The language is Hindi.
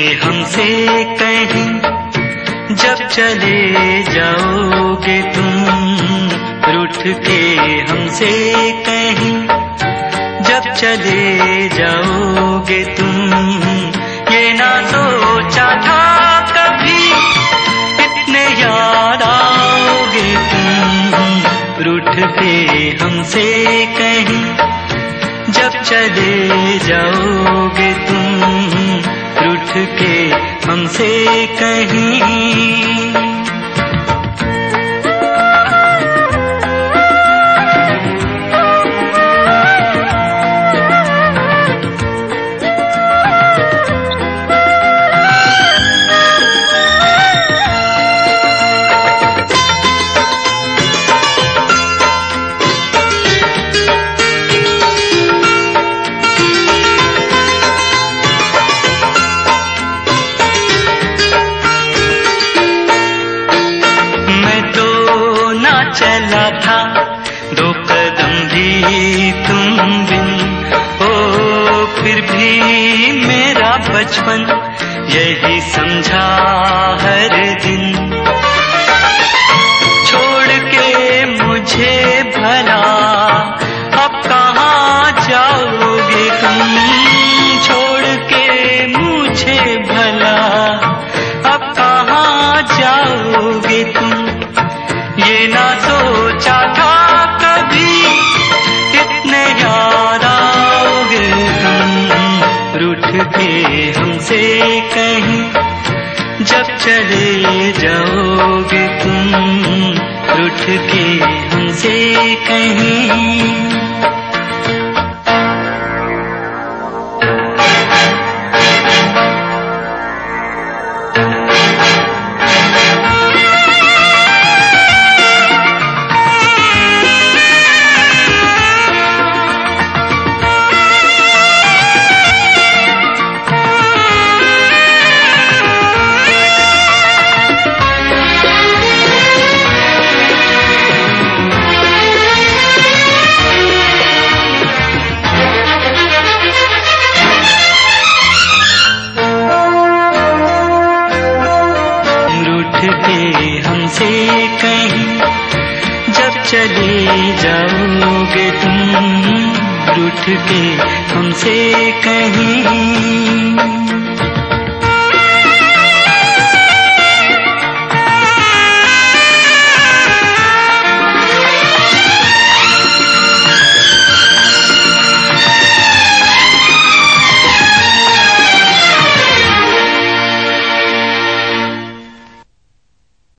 हमसे कहीं। जब चले जाओगे तुम, रूठ के हमसे कहीं। जब चले जाओगे तुम, ये ना सोचा था कभी। इतने याद आओगे तुम, रूठ के हमसे कहीं। जब चले जाओगे के हमसे कहीं। भी तुम बिन। ओ, फिर भी मेरा बचपन, यही समझा हर दिन। छोड़ के मुझे भला, अब कहाँ जाओगे तुम? छोड़ के मुझे भला, अब कहाँ जाओगे तुम? ये ना कहीं जब चले जाओगे तुम रूठ के हमसे कहीं। के हमसे कहीं जब चले जाओगे तुम रूठ के हमसे कहीं।